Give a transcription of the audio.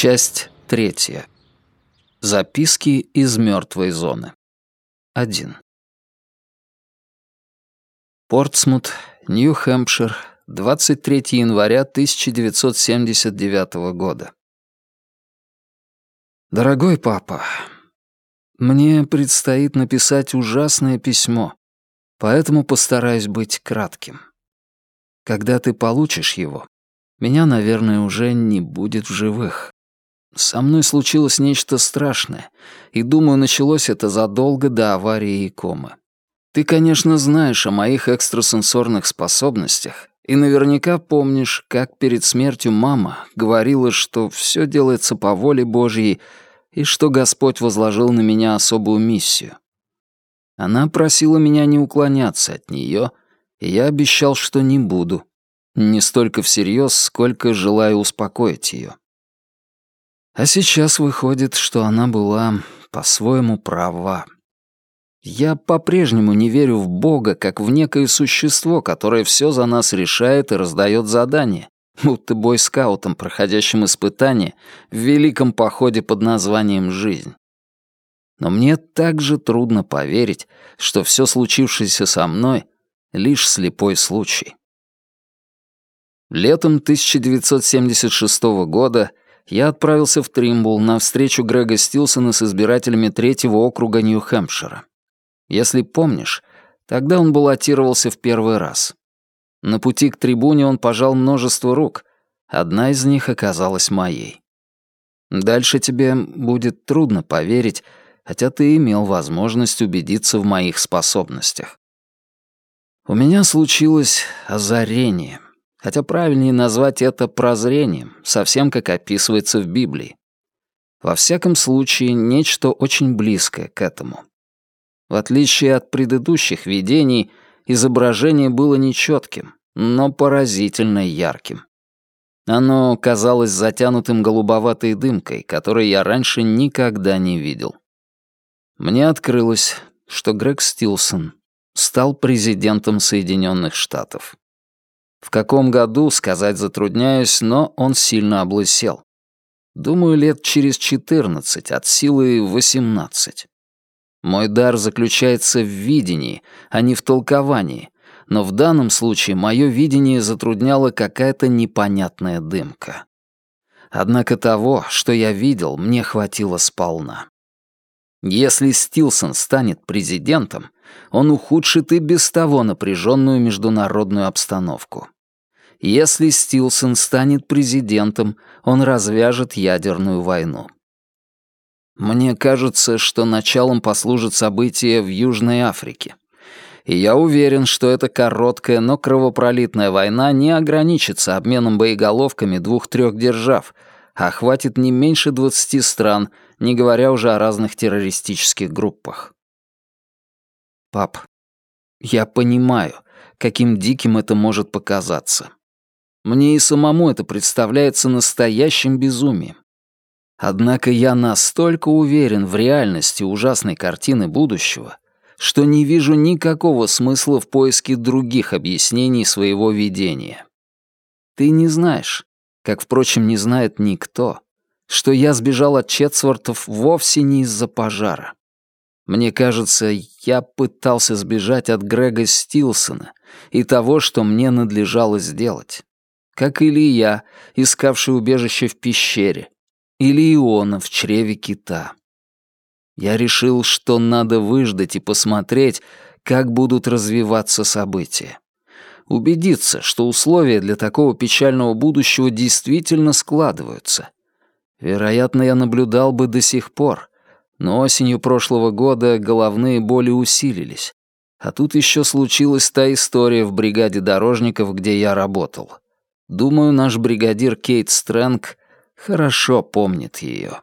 Часть третья. Записки из мертвой зоны. 1. Портсмут, Нью-Хэмпшир, 23 января 1979 года. Дорогой папа, мне предстоит написать ужасное письмо, поэтому постараюсь быть кратким. Когда ты получишь его, меня, наверное, уже не будет в живых. Со мной случилось нечто страшное, и, думаю, началось это задолго до аварии и комы. Ты, конечно, знаешь о моих экстрасенсорных способностях и наверняка помнишь, как перед смертью мама говорила, что все делается по воле Божьей и что Господь возложил на меня особую миссию. Она просила меня не уклоняться от нее, и я обещал, что не буду. Не столько всерьез, сколько желаю успокоить ее. А сейчас выходит, что она была по-своему права. Я по-прежнему не верю в Бога как в некое существо, которое все за нас решает и раздает задания, будто бойскаутом, проходящим испытание в великом походе под названием «Жизнь». Но мне также трудно поверить, что все случившееся со мной — лишь слепой случай. Летом 1976 года я отправился в Тримбул на встречу Грега Стилсона с избирателями третьего округа Нью-Хэмпшира. Если помнишь, тогда он баллотировался в первый раз. На пути к трибуне он пожал множество рук, одна из них оказалась моей. Дальше тебе будет трудно поверить, хотя ты имел возможность убедиться в моих способностях. У меня случилось озарение — хотя правильнее назвать это прозрением, совсем как описывается в Библии. Во всяком случае, нечто очень близкое к этому. В отличие от предыдущих видений, изображение было нечетким, но поразительно ярким. Оно казалось затянутым голубоватой дымкой, которой я раньше никогда не видел. Мне открылось, что Грег Стилсон стал президентом Соединенных Штатов. В каком году, сказать затрудняюсь, но он сильно облысел. Думаю, лет через 14, от силы 18. Мой дар заключается в видении, а не в толковании, но в данном случае мое видение затрудняла какая-то непонятная дымка. Однако того, что я видел, мне хватило сполна. Если Стилсон станет президентом, он ухудшит и без того напряженную международную обстановку. Если Стилсон станет президентом, он развяжет ядерную войну. Мне кажется, что началом послужат события в Южной Африке. И я уверен, что эта короткая, но кровопролитная война не ограничится обменом боеголовками двух-трех держав, а охватит не меньше 20 стран, не говоря уже о разных террористических группах. Пап, я понимаю, каким диким это может показаться. Мне и самому это представляется настоящим безумием. Однако я настолько уверен в реальности ужасной картины будущего, что не вижу никакого смысла в поиске других объяснений своего видения. Ты не знаешь, как, впрочем, не знает никто, что я сбежал от Четсвортов вовсе не из-за пожара. Мне кажется, я пытался сбежать от Грега Стилсона и того, что мне надлежало сделать. Как Илья, искавший убежище в пещере, или Иона в чреве кита. Я решил, что надо выждать и посмотреть, как будут развиваться события. Убедиться, что условия для такого печального будущего действительно складываются. Вероятно, я наблюдал бы до сих пор, но осенью прошлого года головные боли усилились. А тут еще случилась та история в бригаде дорожников, где я работал. Думаю, наш бригадир Кейт Стрэнг хорошо помнит ее.